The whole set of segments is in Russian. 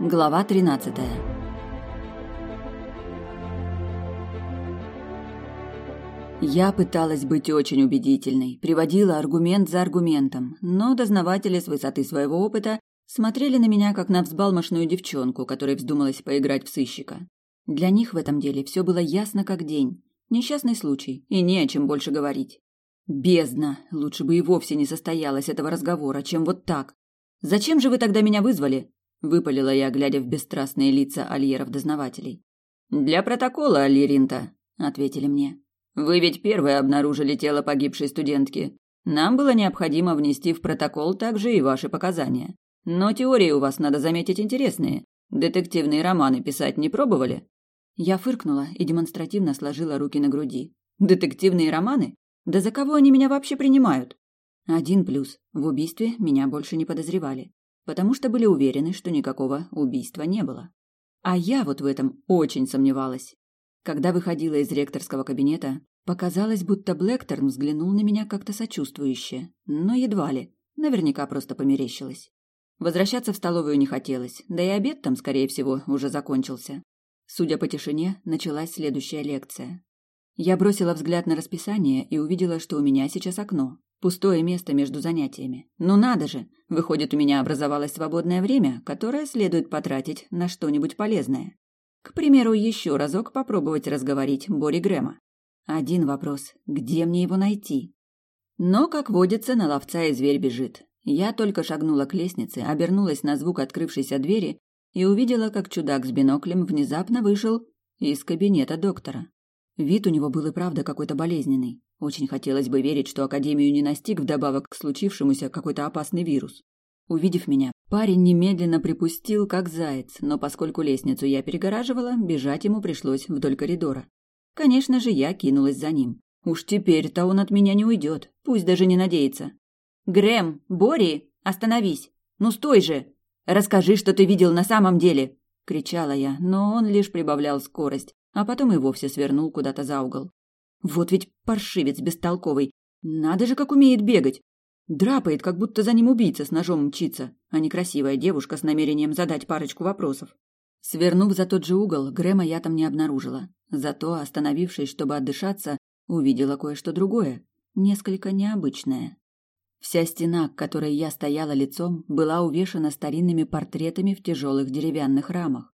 Глава 13. Я пыталась быть очень убедительной, приводила аргумент за аргументом, но дознаватели с высоты своего опыта смотрели на меня как на взбалмошную девчонку, которой вздумалась поиграть в сыщика. Для них в этом деле все было ясно как день. Несчастный случай, и не о чем больше говорить. Бездна, лучше бы и вовсе не состоялось этого разговора, чем вот так. Зачем же вы тогда меня вызвали? Выпалила я, глядя в бесстрастные лица альеров-дознавателей. Для протокола, Альеринта, ответили мне. Вы ведь первые обнаружили тело погибшей студентки. Нам было необходимо внести в протокол также и ваши показания. Но теории у вас, надо заметить, интересные. Детективные романы писать не пробовали? Я фыркнула и демонстративно сложила руки на груди. Детективные романы? Да за кого они меня вообще принимают? Один плюс. В убийстве меня больше не подозревали, потому что были уверены, что никакого убийства не было. А я вот в этом очень сомневалась. Когда выходила из ректорского кабинета, показалось, будто Блэкторн взглянул на меня как-то сочувствующе, но едва ли, наверняка просто померещилось. Возвращаться в столовую не хотелось, да и обед там, скорее всего, уже закончился. Судя по тишине, началась следующая лекция. Я бросила взгляд на расписание и увидела, что у меня сейчас окно. Пустое место между занятиями. Ну надо же! Выходит, у меня образовалось свободное время, которое следует потратить на что-нибудь полезное. К примеру, еще разок попробовать разговорить Бори Грэма. Один вопрос. Где мне его найти? Но, как водится, на ловца и зверь бежит. Я только шагнула к лестнице, обернулась на звук открывшейся двери и увидела, как чудак с биноклем внезапно вышел из кабинета доктора. Вид у него был и правда какой-то болезненный. Очень хотелось бы верить, что Академию не настиг вдобавок к случившемуся какой-то опасный вирус. Увидев меня, парень немедленно припустил, как заяц, но поскольку лестницу я перегораживала, бежать ему пришлось вдоль коридора. Конечно же, я кинулась за ним. Уж теперь-то он от меня не уйдет, пусть даже не надеется. «Грэм! Бори! Остановись! Ну стой же!» Расскажи, что ты видел на самом деле!» — кричала я, но он лишь прибавлял скорость, а потом и вовсе свернул куда-то за угол. Вот ведь паршивец бестолковый! Надо же, как умеет бегать! Драпает, как будто за ним убийца с ножом мчится, а не красивая девушка с намерением задать парочку вопросов. Свернув за тот же угол, Грэма я там не обнаружила. Зато, остановившись, чтобы отдышаться, увидела кое-что другое, несколько необычное. Вся стена, к которой я стояла лицом, была увешана старинными портретами в тяжелых деревянных рамах.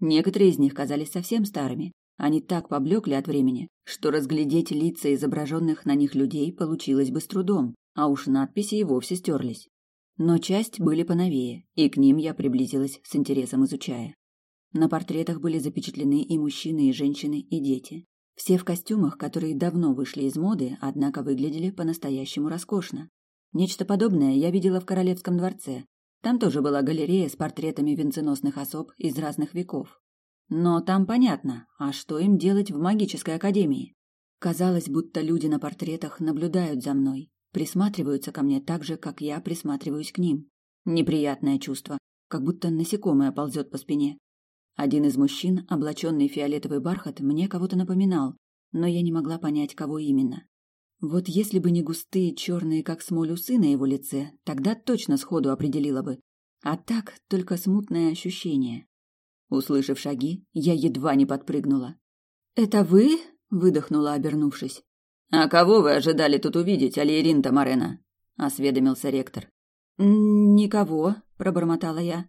Некоторые из них казались совсем старыми. Они так поблекли от времени, что разглядеть лица изображенных на них людей получилось бы с трудом, а уж надписи и вовсе стерлись. Но часть были поновее, и к ним я приблизилась с интересом изучая. На портретах были запечатлены и мужчины, и женщины, и дети. Все в костюмах, которые давно вышли из моды, однако выглядели по-настоящему роскошно. Нечто подобное я видела в Королевском дворце. Там тоже была галерея с портретами венценосных особ из разных веков. Но там понятно, а что им делать в магической академии? Казалось, будто люди на портретах наблюдают за мной, присматриваются ко мне так же, как я присматриваюсь к ним. Неприятное чувство, как будто насекомое ползет по спине. Один из мужчин, облаченный в фиолетовый бархат, мне кого-то напоминал, но я не могла понять, кого именно. Вот если бы не густые черные, как смоль, усы на его лице, тогда точно сходу определила бы. А так только смутное ощущение. Услышав шаги, я едва не подпрыгнула. «Это вы?» — выдохнула, обернувшись. «А кого вы ожидали тут увидеть, Альеринта Марена?» — осведомился ректор. «Никого», — пробормотала я.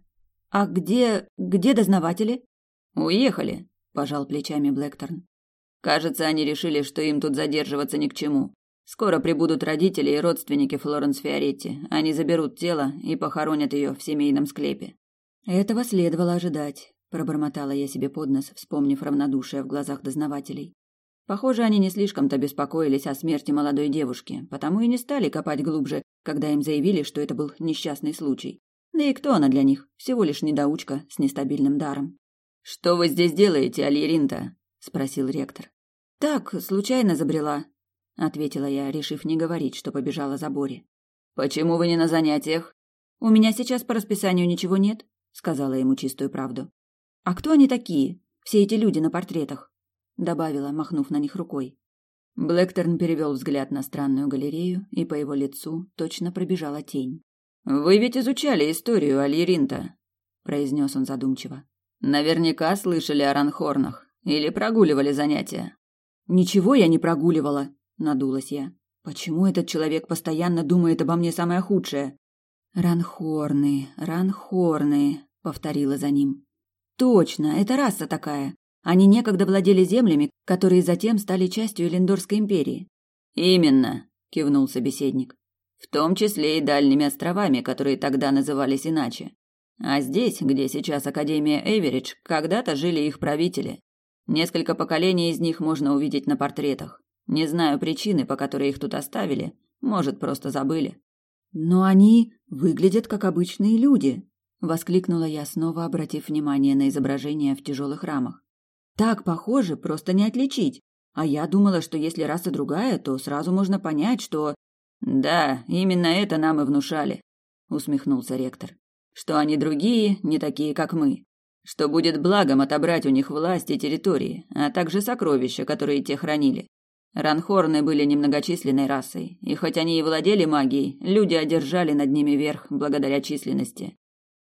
«А где... где дознаватели?» «Уехали», — пожал плечами Блэкторн. «Кажется, они решили, что им тут задерживаться ни к чему. Скоро прибудут родители и родственники Флоренс Фиоретти. Они заберут тело и похоронят ее в семейном склепе. Этого следовало ожидать, пробормотала я себе под нос, вспомнив равнодушие в глазах дознавателей. Похоже, они не слишком-то беспокоились о смерти молодой девушки, потому и не стали копать глубже, когда им заявили, что это был несчастный случай. Да и кто она для них? Всего лишь недоучка с нестабильным даром. «Что вы здесь делаете, Альеринта?» – спросил ректор. «Так, случайно забрела», ответила я, решив не говорить, что побежала за Бори. Почему вы не на занятиях? У меня сейчас по расписанию ничего нет, сказала ему чистую правду. А кто они такие? Все эти люди на портретах, добавила, махнув на них рукой. Блэкторн перевел взгляд на странную галерею, и по его лицу точно пробежала тень. Вы ведь изучали историю Альеринта. произнес он задумчиво. Наверняка слышали о ранхорнах или прогуливали занятия. Ничего я не прогуливала, надулась я. Почему этот человек постоянно думает обо мне самое худшее? Ранхорны, ранхорны, повторила за ним. Точно, это раса такая. Они некогда владели землями, которые затем стали частью Элендорской империи. Именно, кивнул собеседник. В том числе и дальними островами, которые тогда назывались иначе. А здесь, где сейчас Академия Эверидж, когда-то жили их правители. Несколько поколений из них можно увидеть на портретах. Не знаю причины, по которой их тут оставили. Может, просто забыли. Но они выглядят как обычные люди, воскликнула я, снова обратив внимание на изображения в тяжелых рамах. Так похоже, просто не отличить. А я думала, что если раса другая, то сразу можно понять, что Да, именно это нам и внушали, усмехнулся ректор. Что они другие, не такие, как мы. Что будет благом отобрать у них власть и территории, а также сокровища, которые те хранили. Ранхорны были немногочисленной расой, и хоть они и владели магией, люди одержали над ними верх благодаря численности.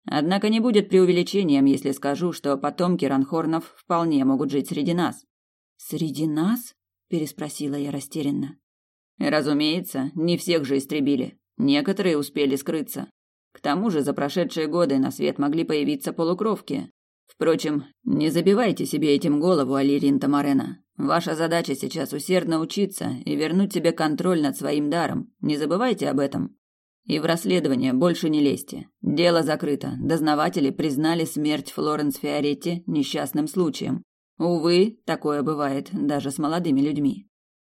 Однако не будет преувеличением, если скажу, что потомки ранхорнов вполне могут жить среди нас. Среди нас? переспросила я растерянно. Разумеется, не всех же истребили. Некоторые успели скрыться. К тому же за прошедшие годы на свет могли появиться полукровки. Впрочем, не забивайте себе этим голову, Алирин Тамарена. Ваша задача сейчас усердно учиться и вернуть себе контроль над своим даром. Не забывайте об этом. И в расследование больше не лезьте. Дело закрыто. Дознаватели признали смерть Флоренс Фиоретти несчастным случаем. Увы, такое бывает даже с молодыми людьми.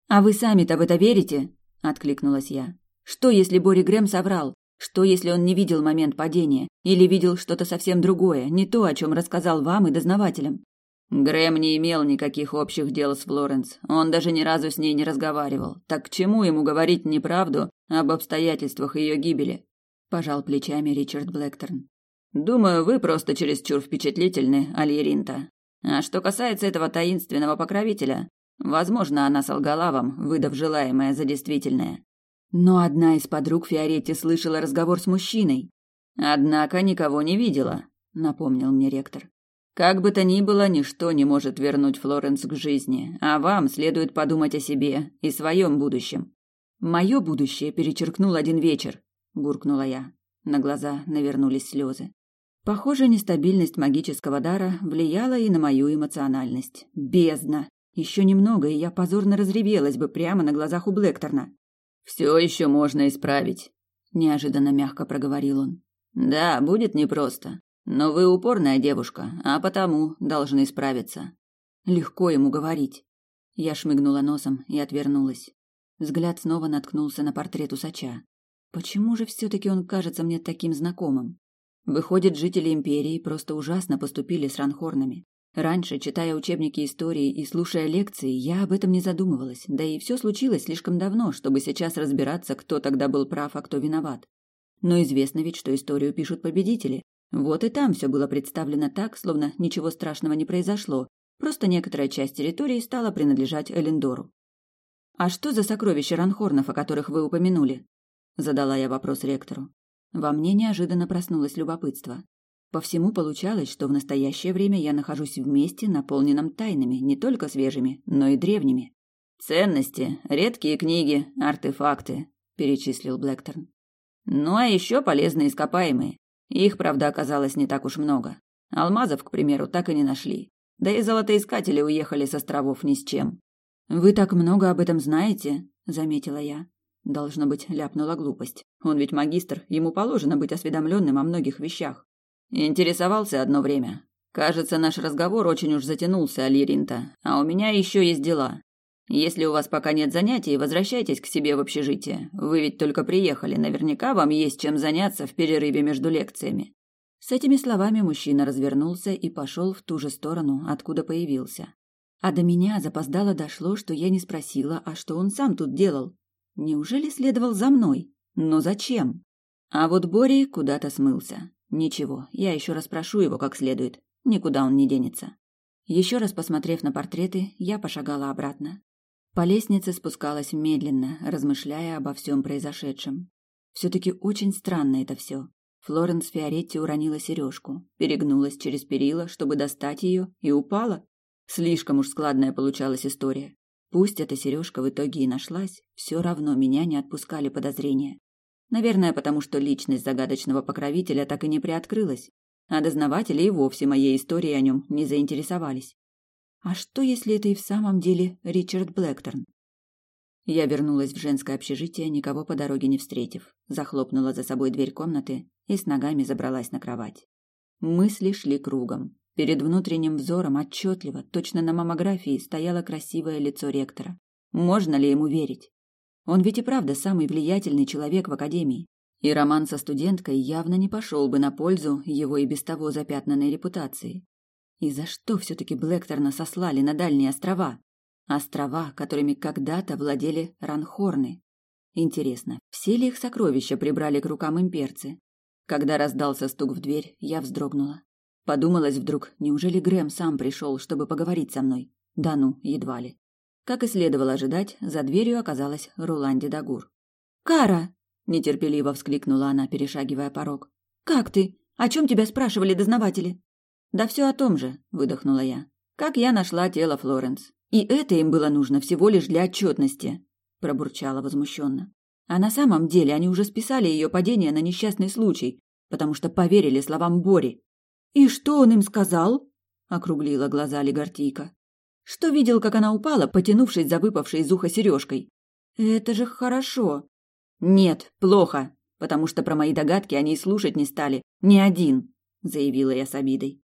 А вы сами-то в это верите? откликнулась я. Что, если Бори Грэм соврал? Что, если он не видел момент падения или видел что-то совсем другое, не то, о чем рассказал вам и дознавателям? Грэм не имел никаких общих дел с Флоренс. Он даже ни разу с ней не разговаривал. Так к чему ему говорить неправду об обстоятельствах ее гибели? Пожал плечами Ричард Блэкторн. Думаю, вы просто чересчур впечатлительны, Альеринта. А что касается этого таинственного покровителя, возможно, она солгала вам, выдав желаемое за действительное. Но одна из подруг Фиоретти слышала разговор с мужчиной. Однако никого не видела, напомнил мне ректор. Как бы то ни было, ничто не может вернуть Флоренс к жизни, а вам следует подумать о себе и своем будущем. Мое будущее перечеркнул один вечер, буркнула я. На глаза навернулись слезы. Похоже, нестабильность магического дара влияла и на мою эмоциональность. Бездна! Еще немного, и я позорно разревелась бы прямо на глазах у Блэкторна. «Все еще можно исправить», — неожиданно мягко проговорил он. «Да, будет непросто. Но вы упорная девушка, а потому должны справиться. Легко ему говорить. Я шмыгнула носом и отвернулась. Взгляд снова наткнулся на портрет усача. Почему же все-таки он кажется мне таким знакомым? Выходит, жители империи просто ужасно поступили с ранхорнами. Раньше, читая учебники истории и слушая лекции, я об этом не задумывалась, да и все случилось слишком давно, чтобы сейчас разбираться, кто тогда был прав, а кто виноват. Но известно ведь, что историю пишут победители, вот и там все было представлено так, словно ничего страшного не произошло, просто некоторая часть территории стала принадлежать Элендору. «А что за сокровища Ранхорнов, о которых вы упомянули?» Задала я вопрос ректору. Во мне неожиданно проснулось любопытство. По всему получалось, что в настоящее время я нахожусь в месте, наполненном тайнами, не только свежими, но и древними. «Ценности, редкие книги, артефакты», – перечислил Блэкторн. «Ну а еще полезные ископаемые. Их, правда, оказалось не так уж много. Алмазов, к примеру, так и не нашли. Да и золотоискатели уехали с островов ни с чем. «Вы так много об этом знаете?» – заметила я. Должно быть, ляпнула глупость. Он ведь магистр, ему положено быть осведомленным о многих вещах. Интересовался одно время. Кажется, наш разговор очень уж затянулся, Алиринта, а у меня еще есть дела. Если у вас пока нет занятий, возвращайтесь к себе в общежитие. Вы ведь только приехали, наверняка вам есть чем заняться в перерыве между лекциями. С этими словами мужчина развернулся и пошел в ту же сторону, откуда появился. А до меня запоздало дошло, что я не спросила, а что он сам тут делал. Неужели следовал за мной? Но зачем? А вот Бори куда-то смылся. Ничего, я еще раз прошу его как следует. Никуда он не денется. Еще раз посмотрев на портреты, я пошагала обратно. По лестнице спускалась медленно, размышляя обо всем произошедшем. Все-таки очень странно это все. Флоренс Фиоретти уронила сережку, перегнулась через перила, чтобы достать ее, и упала. Слишком уж складная получалась история. Пусть эта сережка в итоге и нашлась, все равно меня не отпускали подозрения. Наверное, потому что личность загадочного покровителя так и не приоткрылась, а дознаватели и вовсе моей историей о нем не заинтересовались. А что, если это и в самом деле Ричард Блэкторн? Я вернулась в женское общежитие, никого по дороге не встретив, захлопнула за собой дверь комнаты и с ногами забралась на кровать. Мысли шли кругом. Перед внутренним взором отчетливо, точно на маммографии, стояло красивое лицо ректора. Можно ли ему верить? Он ведь и правда самый влиятельный человек в академии. И роман со студенткой явно не пошел бы на пользу его и без того запятнанной репутации. И за что все-таки Блэкторна сослали на дальние острова? Острова, которыми когда-то владели ранхорны. Интересно, все ли их сокровища прибрали к рукам имперцы? Когда раздался стук в дверь, я вздрогнула. Подумалось вдруг, неужели Грэм сам пришел, чтобы поговорить со мной? Да ну, едва ли. Как и следовало ожидать, за дверью оказалась Руланди Дагур. «Кара!» – нетерпеливо вскликнула она, перешагивая порог. «Как ты? О чем тебя спрашивали дознаватели?» «Да все о том же», – выдохнула я. «Как я нашла тело Флоренс. И это им было нужно всего лишь для отчетности», – пробурчала возмущенно. А на самом деле они уже списали ее падение на несчастный случай, потому что поверили словам Бори. «И что он им сказал?» – округлила глаза Легартийка. «Что видел, как она упала, потянувшись за выпавшей из уха сережкой?» «Это же хорошо!» «Нет, плохо, потому что про мои догадки они и слушать не стали. Ни один», – заявила я с обидой.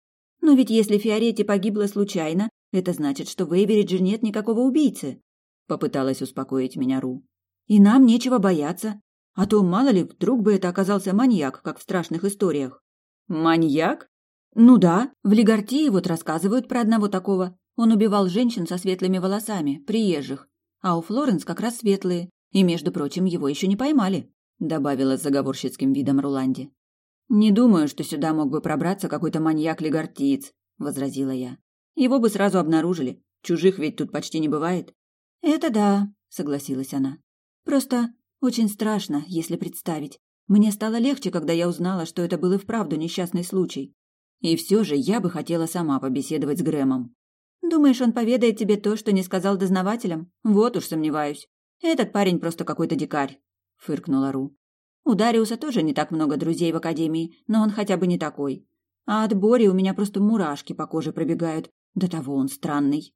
«Но ведь если Фиоретти погибла случайно, это значит, что в Эйверидже нет никакого убийцы», – попыталась успокоить меня Ру. «И нам нечего бояться. А то, мало ли, вдруг бы это оказался маньяк, как в страшных историях». «Маньяк?» «Ну да, в Легартии вот рассказывают про одного такого. Он убивал женщин со светлыми волосами, приезжих. А у Флоренс как раз светлые. И, между прочим, его еще не поймали», – добавила с заговорщицким видом Руланди. «Не думаю, что сюда мог бы пробраться какой-то маньяк-легартиец», – возразила я. «Его бы сразу обнаружили. Чужих ведь тут почти не бывает». «Это да», – согласилась она. «Просто очень страшно, если представить. Мне стало легче, когда я узнала, что это был и вправду несчастный случай. И все же я бы хотела сама побеседовать с Грэмом. Думаешь, он поведает тебе то, что не сказал дознавателям? Вот уж сомневаюсь. Этот парень просто какой-то дикарь, фыркнула Ру. У Дариуса тоже не так много друзей в академии, но он хотя бы не такой. А от Бори у меня просто мурашки по коже пробегают. До того он странный.